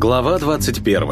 Глава 21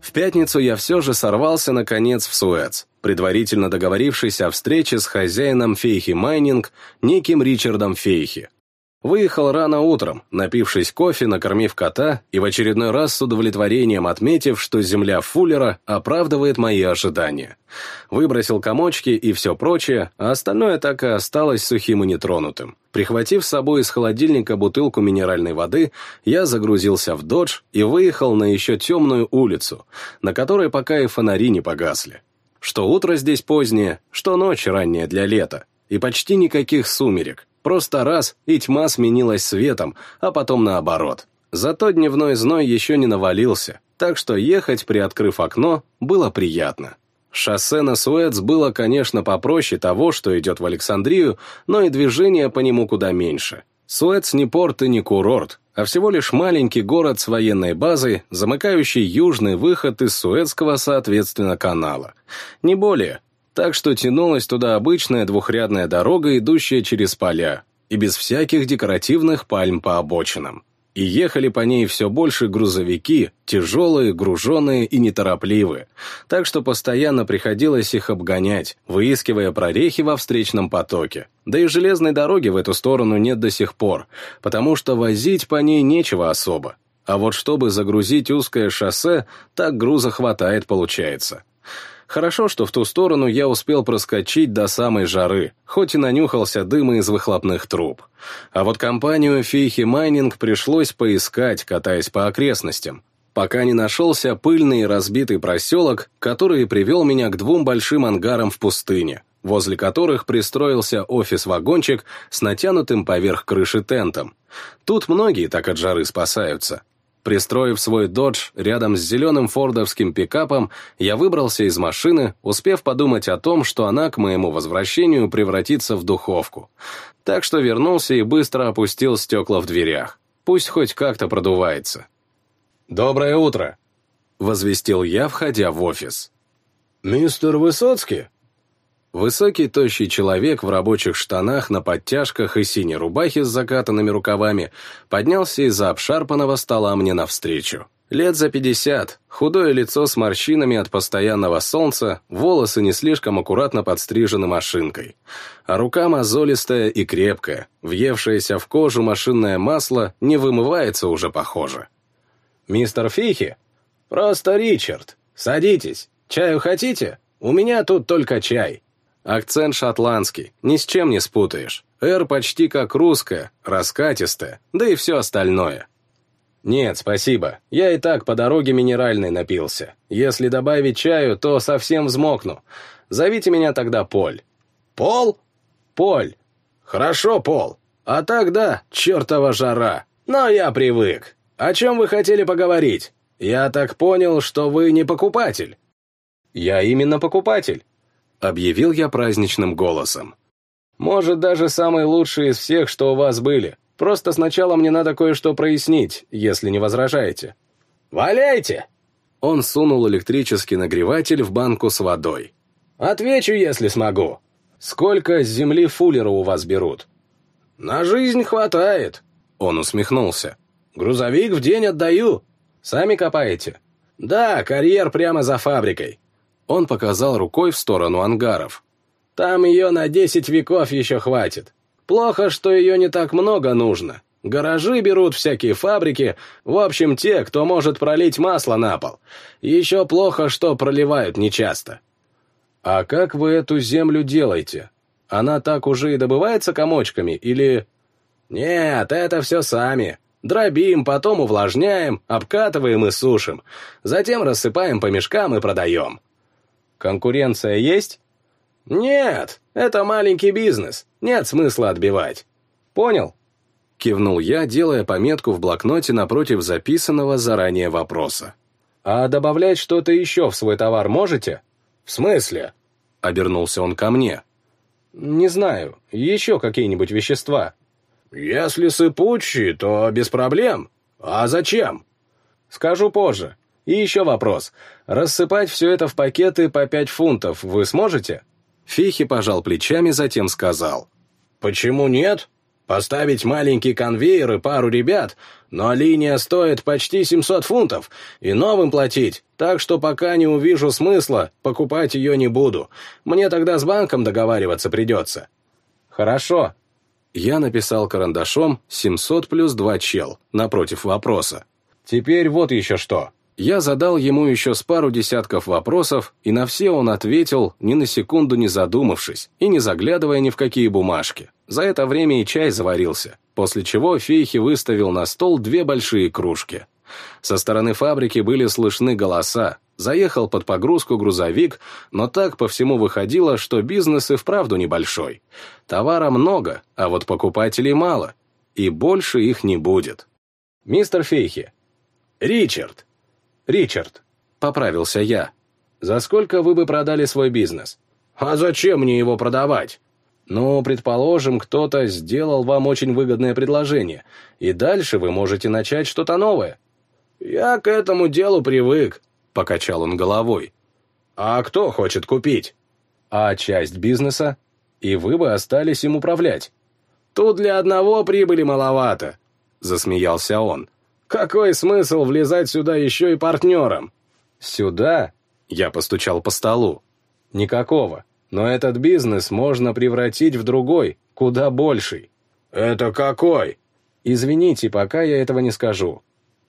В пятницу я все же сорвался, наконец, в Суэц, предварительно договорившись о встрече с хозяином Фейхи Майнинг, неким Ричардом Фейхи. Выехал рано утром, напившись кофе, накормив кота и в очередной раз с удовлетворением отметив, что земля Фуллера оправдывает мои ожидания. Выбросил комочки и все прочее, а остальное так и осталось сухим и нетронутым. Прихватив с собой из холодильника бутылку минеральной воды, я загрузился в додж и выехал на еще темную улицу, на которой пока и фонари не погасли. Что утро здесь позднее, что ночь ранняя для лета, и почти никаких сумерек, Просто раз, и тьма сменилась светом, а потом наоборот. Зато дневной зной еще не навалился, так что ехать, приоткрыв окно, было приятно. Шоссе на Суэц было, конечно, попроще того, что идет в Александрию, но и движение по нему куда меньше. Суэц не порт и не курорт, а всего лишь маленький город с военной базой, замыкающий южный выход из Суэцкого, соответственно, канала. Не более, так что тянулась туда обычная двухрядная дорога, идущая через поля, и без всяких декоративных пальм по обочинам. И ехали по ней все больше грузовики, тяжелые, груженные и неторопливые, так что постоянно приходилось их обгонять, выискивая прорехи во встречном потоке. Да и железной дороги в эту сторону нет до сих пор, потому что возить по ней нечего особо. А вот чтобы загрузить узкое шоссе, так груза хватает получается. Хорошо, что в ту сторону я успел проскочить до самой жары, хоть и нанюхался дыма из выхлопных труб. А вот компанию Фейхи Майнинг пришлось поискать, катаясь по окрестностям, пока не нашелся пыльный и разбитый проселок, который привел меня к двум большим ангарам в пустыне, возле которых пристроился офис-вагончик с натянутым поверх крыши тентом. Тут многие так от жары спасаются. Пристроив свой додж рядом с зеленым фордовским пикапом, я выбрался из машины, успев подумать о том, что она к моему возвращению превратится в духовку. Так что вернулся и быстро опустил стекла в дверях. Пусть хоть как-то продувается. «Доброе утро!» — возвестил я, входя в офис. «Мистер Высоцкий?» Высокий, тощий человек в рабочих штанах, на подтяжках и синей рубахе с закатанными рукавами поднялся из-за обшарпанного стола мне навстречу. Лет за пятьдесят, худое лицо с морщинами от постоянного солнца, волосы не слишком аккуратно подстрижены машинкой. А рука мозолистая и крепкая, въевшееся в кожу машинное масло не вымывается уже, похоже. «Мистер Фихи?» «Просто Ричард. Садитесь. Чаю хотите? У меня тут только чай». Акцент шотландский, ни с чем не спутаешь. «Р» почти как русская, раскатистая, да и все остальное. Нет, спасибо, я и так по дороге минеральной напился. Если добавить чаю, то совсем взмокну. Зовите меня тогда Поль. Пол? Поль. Хорошо, Пол. А тогда чертова жара. Но я привык. О чем вы хотели поговорить? Я так понял, что вы не покупатель. Я именно покупатель объявил я праздничным голосом. «Может, даже самый лучший из всех, что у вас были. Просто сначала мне надо кое-что прояснить, если не возражаете». «Валяйте!» Он сунул электрический нагреватель в банку с водой. «Отвечу, если смогу». «Сколько с земли фуллера у вас берут?» «На жизнь хватает», — он усмехнулся. «Грузовик в день отдаю». «Сами копаете?» «Да, карьер прямо за фабрикой. Он показал рукой в сторону ангаров. «Там ее на десять веков еще хватит. Плохо, что ее не так много нужно. Гаражи берут всякие фабрики, в общем, те, кто может пролить масло на пол. Еще плохо, что проливают нечасто». «А как вы эту землю делаете? Она так уже и добывается комочками, или...» «Нет, это все сами. Дробим, потом увлажняем, обкатываем и сушим. Затем рассыпаем по мешкам и продаем. Конкуренция есть? Нет, это маленький бизнес, нет смысла отбивать. Понял? Кивнул я, делая пометку в блокноте напротив записанного заранее вопроса. А добавлять что-то еще в свой товар можете? В смысле? Обернулся он ко мне. Не знаю, еще какие-нибудь вещества. Если сыпучие, то без проблем. А зачем? Скажу позже. И еще вопрос. Рассыпать все это в пакеты по 5 фунтов вы сможете? Фихи пожал плечами, затем сказал. «Почему нет? Поставить маленький конвейер и пару ребят, но линия стоит почти 700 фунтов, и новым платить, так что пока не увижу смысла, покупать ее не буду. Мне тогда с банком договариваться придется». «Хорошо». Я написал карандашом 700 плюс 2 чел, напротив вопроса. «Теперь вот еще что». Я задал ему еще с пару десятков вопросов, и на все он ответил, ни на секунду не задумавшись и не заглядывая ни в какие бумажки. За это время и чай заварился, после чего Фейхи выставил на стол две большие кружки. Со стороны фабрики были слышны голоса, заехал под погрузку грузовик, но так по всему выходило, что бизнес и вправду небольшой. Товара много, а вот покупателей мало, и больше их не будет. «Мистер Фейхи». «Ричард», «Ричард», — поправился я. «За сколько вы бы продали свой бизнес?» «А зачем мне его продавать?» «Ну, предположим, кто-то сделал вам очень выгодное предложение, и дальше вы можете начать что-то новое». «Я к этому делу привык», — покачал он головой. «А кто хочет купить?» «А часть бизнеса? И вы бы остались им управлять». «Тут для одного прибыли маловато», — засмеялся он. Какой смысл влезать сюда еще и партнером? Сюда? Я постучал по столу. Никакого. Но этот бизнес можно превратить в другой, куда больший. Это какой? Извините, пока я этого не скажу.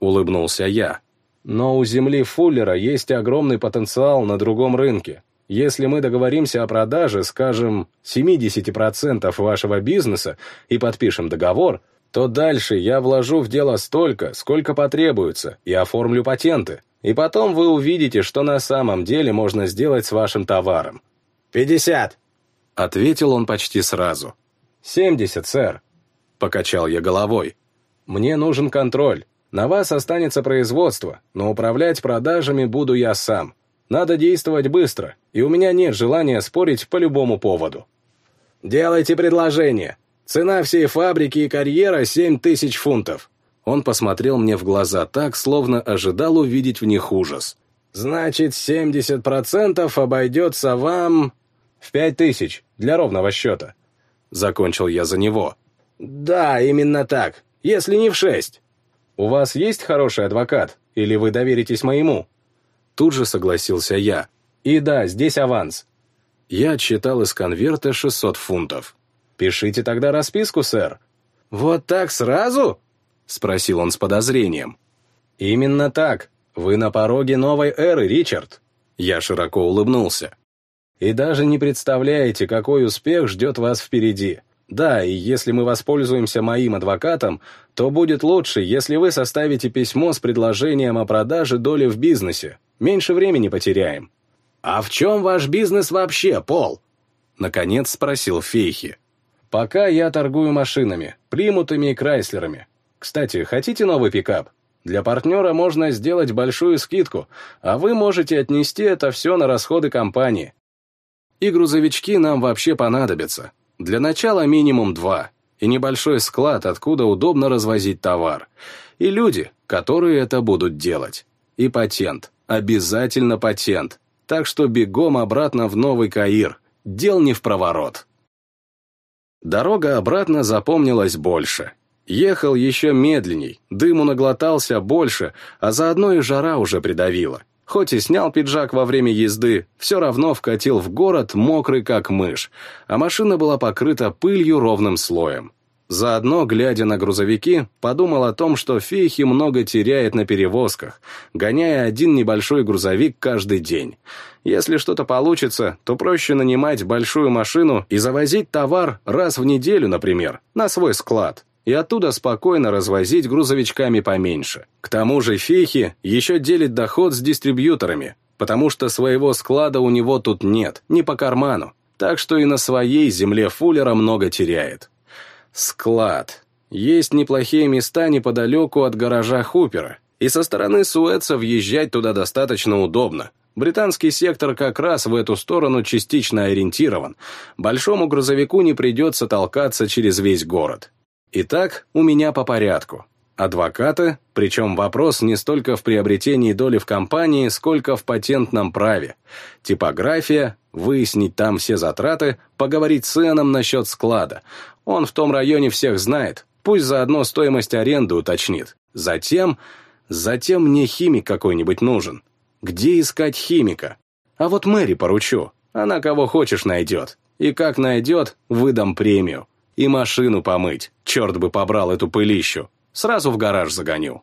Улыбнулся я. Но у земли Фуллера есть огромный потенциал на другом рынке. Если мы договоримся о продаже, скажем, 70% вашего бизнеса и подпишем договор, то дальше я вложу в дело столько, сколько потребуется, и оформлю патенты. И потом вы увидите, что на самом деле можно сделать с вашим товаром. «Пятьдесят!» — ответил он почти сразу. «Семьдесят, сэр!» — покачал я головой. «Мне нужен контроль. На вас останется производство, но управлять продажами буду я сам. Надо действовать быстро, и у меня нет желания спорить по любому поводу». «Делайте предложение», Цена всей фабрики и карьера — семь тысяч фунтов. Он посмотрел мне в глаза так, словно ожидал увидеть в них ужас. «Значит, семьдесят процентов обойдется вам...» «В пять тысяч, для ровного счета». Закончил я за него. «Да, именно так, если не в шесть». «У вас есть хороший адвокат? Или вы доверитесь моему?» Тут же согласился я. «И да, здесь аванс». Я отсчитал из конверта 600 фунтов. «Пишите тогда расписку, сэр». «Вот так сразу?» — спросил он с подозрением. «Именно так. Вы на пороге новой эры, Ричард». Я широко улыбнулся. «И даже не представляете, какой успех ждет вас впереди. Да, и если мы воспользуемся моим адвокатом, то будет лучше, если вы составите письмо с предложением о продаже доли в бизнесе. Меньше времени потеряем». «А в чем ваш бизнес вообще, Пол?» Наконец спросил Фейхи. Пока я торгую машинами, примутами и крайслерами. Кстати, хотите новый пикап? Для партнера можно сделать большую скидку, а вы можете отнести это все на расходы компании. И грузовички нам вообще понадобятся. Для начала минимум два. И небольшой склад, откуда удобно развозить товар. И люди, которые это будут делать. И патент. Обязательно патент. Так что бегом обратно в Новый Каир. Дел не в проворот. Дорога обратно запомнилась больше. Ехал еще медленней, дыму наглотался больше, а заодно и жара уже придавила. Хоть и снял пиджак во время езды, все равно вкатил в город мокрый как мышь, а машина была покрыта пылью ровным слоем. Заодно, глядя на грузовики, подумал о том, что Фейхи много теряет на перевозках, гоняя один небольшой грузовик каждый день. Если что-то получится, то проще нанимать большую машину и завозить товар раз в неделю, например, на свой склад, и оттуда спокойно развозить грузовичками поменьше. К тому же Фейхи еще делит доход с дистрибьюторами, потому что своего склада у него тут нет, не по карману, так что и на своей земле Фуллера много теряет. Склад. Есть неплохие места неподалеку от гаража Хупера, и со стороны Суэца въезжать туда достаточно удобно. Британский сектор как раз в эту сторону частично ориентирован. Большому грузовику не придется толкаться через весь город. Итак, у меня по порядку. Адвокаты, причем вопрос не столько в приобретении доли в компании, сколько в патентном праве. Типография, выяснить там все затраты, поговорить с Ионом насчет склада. Он в том районе всех знает, пусть заодно стоимость аренды уточнит. Затем... Затем мне химик какой-нибудь нужен. Где искать химика? А вот Мэри поручу. Она кого хочешь найдет. И как найдет, выдам премию. И машину помыть. Черт бы побрал эту пылищу. Сразу в гараж загоню.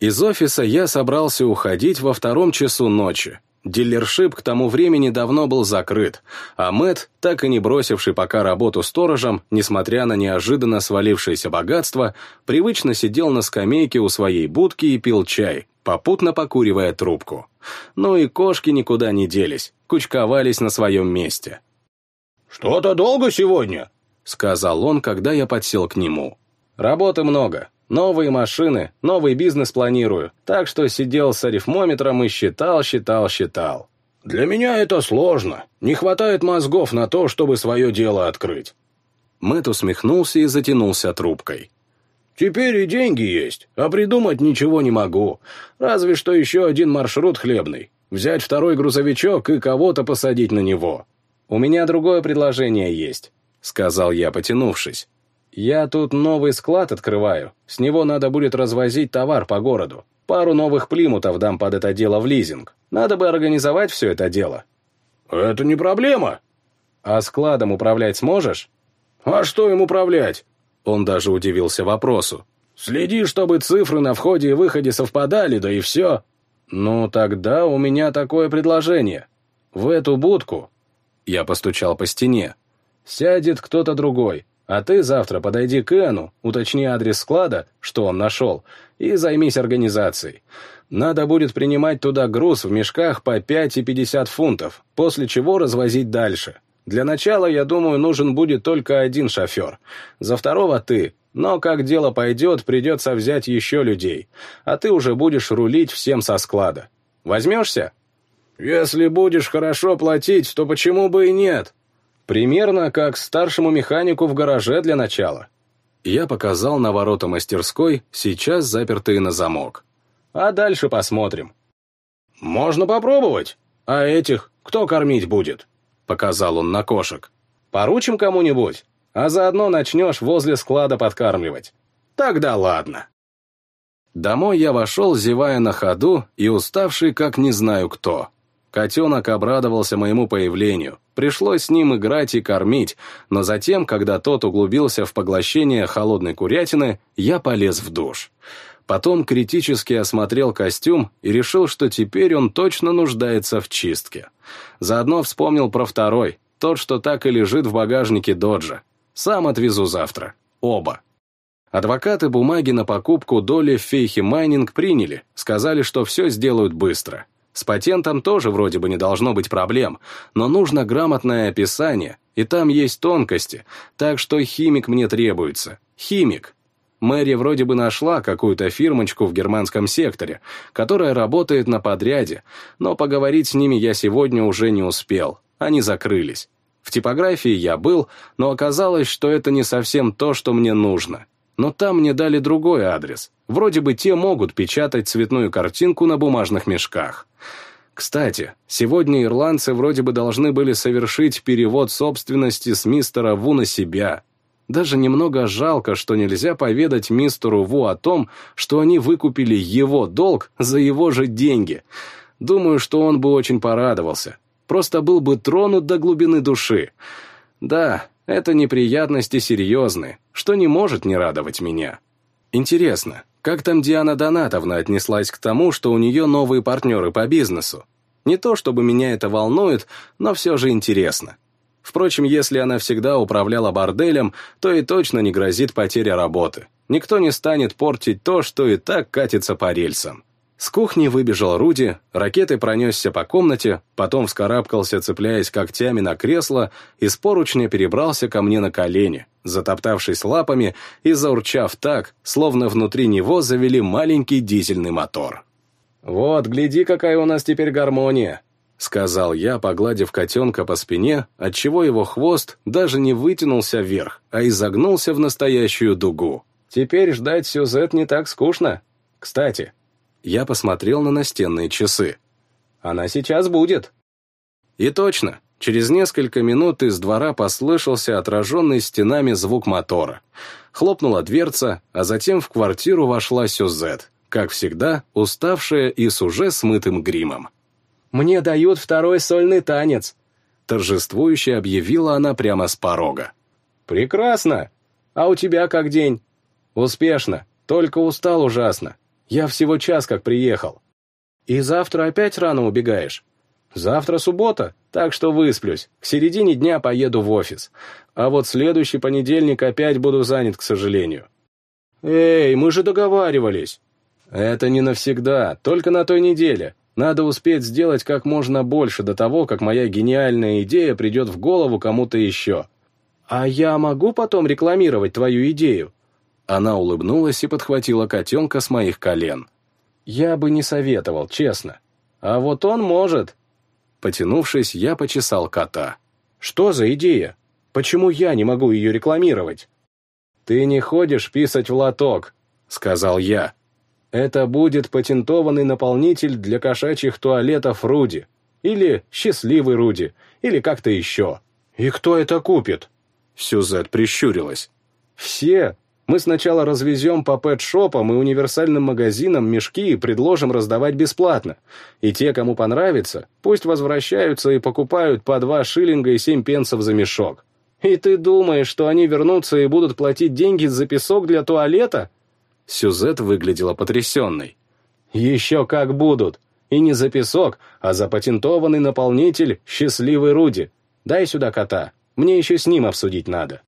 Из офиса я собрался уходить во втором часу ночи. Дилершип к тому времени давно был закрыт, а Мэт, так и не бросивший пока работу сторожем, несмотря на неожиданно свалившееся богатство, привычно сидел на скамейке у своей будки и пил чай, попутно покуривая трубку. Ну и кошки никуда не делись, кучковались на своем месте. «Что-то долго сегодня?» — сказал он, когда я подсел к нему. «Работы много. Новые машины, новый бизнес планирую, так что сидел с арифмометром и считал, считал, считал. Для меня это сложно. Не хватает мозгов на то, чтобы свое дело открыть. Мэт усмехнулся и затянулся трубкой. Теперь и деньги есть, а придумать ничего не могу. Разве что еще один маршрут хлебный. Взять второй грузовичок и кого-то посадить на него. У меня другое предложение есть, сказал я, потянувшись. «Я тут новый склад открываю. С него надо будет развозить товар по городу. Пару новых плимутов дам под это дело в лизинг. Надо бы организовать все это дело». «Это не проблема». «А складом управлять сможешь?» «А что им управлять?» Он даже удивился вопросу. «Следи, чтобы цифры на входе и выходе совпадали, да и все». «Ну, тогда у меня такое предложение. В эту будку...» Я постучал по стене. «Сядет кто-то другой, а ты завтра подойди к Эну, уточни адрес склада, что он нашел, и займись организацией. Надо будет принимать туда груз в мешках по 5 и 50 фунтов, после чего развозить дальше. Для начала, я думаю, нужен будет только один шофер. За второго ты, но как дело пойдет, придется взять еще людей, а ты уже будешь рулить всем со склада. Возьмешься? Если будешь хорошо платить, то почему бы и нет? Примерно как старшему механику в гараже для начала. Я показал на ворота мастерской, сейчас запертые на замок. А дальше посмотрим. «Можно попробовать. А этих кто кормить будет?» Показал он на кошек. «Поручим кому-нибудь, а заодно начнешь возле склада подкармливать. Тогда ладно». Домой я вошел, зевая на ходу и уставший, как не знаю кто. Котенок обрадовался моему появлению. Пришлось с ним играть и кормить, но затем, когда тот углубился в поглощение холодной курятины, я полез в душ. Потом критически осмотрел костюм и решил, что теперь он точно нуждается в чистке. Заодно вспомнил про второй, тот, что так и лежит в багажнике доджа. Сам отвезу завтра. Оба. Адвокаты бумаги на покупку доли в Фейхе Майнинг приняли, сказали, что все сделают быстро. С патентом тоже вроде бы не должно быть проблем, но нужно грамотное описание, и там есть тонкости, так что химик мне требуется. Химик. Мэри вроде бы нашла какую-то фирмочку в германском секторе, которая работает на подряде, но поговорить с ними я сегодня уже не успел, они закрылись. В типографии я был, но оказалось, что это не совсем то, что мне нужно но там мне дали другой адрес. Вроде бы те могут печатать цветную картинку на бумажных мешках. Кстати, сегодня ирландцы вроде бы должны были совершить перевод собственности с мистера Ву на себя. Даже немного жалко, что нельзя поведать мистеру Ву о том, что они выкупили его долг за его же деньги. Думаю, что он бы очень порадовался. Просто был бы тронут до глубины души. Да, это неприятности серьезные, что не может не радовать меня. Интересно, как там Диана Донатовна отнеслась к тому, что у нее новые партнеры по бизнесу? Не то чтобы меня это волнует, но все же интересно. Впрочем, если она всегда управляла борделем, то и точно не грозит потеря работы. Никто не станет портить то, что и так катится по рельсам. С кухни выбежал Руди, ракетой пронесся по комнате, потом вскарабкался, цепляясь когтями на кресло, и с поручня перебрался ко мне на колени, затоптавшись лапами и заурчав так, словно внутри него завели маленький дизельный мотор. «Вот, гляди, какая у нас теперь гармония!» — сказал я, погладив котенка по спине, отчего его хвост даже не вытянулся вверх, а изогнулся в настоящую дугу. Теперь ждать Сюзет не так скучно. Кстати, я посмотрел на настенные часы. Она сейчас будет. И точно, через несколько минут из двора послышался отраженный стенами звук мотора. Хлопнула дверца, а затем в квартиру вошла Сюзет, как всегда, уставшая и с уже смытым гримом. «Мне дают второй сольный танец», — торжествующе объявила она прямо с порога. «Прекрасно! А у тебя как день?» «Успешно, только устал ужасно. Я всего час как приехал». «И завтра опять рано убегаешь?» «Завтра суббота, так что высплюсь. К середине дня поеду в офис. А вот следующий понедельник опять буду занят, к сожалению». «Эй, мы же договаривались!» «Это не навсегда, только на той неделе. Надо успеть сделать как можно больше до того, как моя гениальная идея придет в голову кому-то еще. А я могу потом рекламировать твою идею?» Она улыбнулась и подхватила котенка с моих колен. «Я бы не советовал, честно. А вот он может». Потянувшись, я почесал кота. «Что за идея? Почему я не могу ее рекламировать?» «Ты не ходишь писать в лоток», — сказал я. «Это будет патентованный наполнитель для кошачьих туалетов Руди. Или счастливый Руди, или как-то еще. И кто это купит?» Сюзет прищурилась. «Все. Мы сначала развезем по пэт-шопам и универсальным магазинам мешки и предложим раздавать бесплатно. И те, кому понравится, пусть возвращаются и покупают по два шиллинга и семь пенсов за мешок. И ты думаешь, что они вернутся и будут платить деньги за песок для туалета?» Сюзет выглядела потрясенной. «Еще как будут. И не за песок, а за патентованный наполнитель «Счастливый Руди». Дай сюда кота. Мне еще с ним обсудить надо».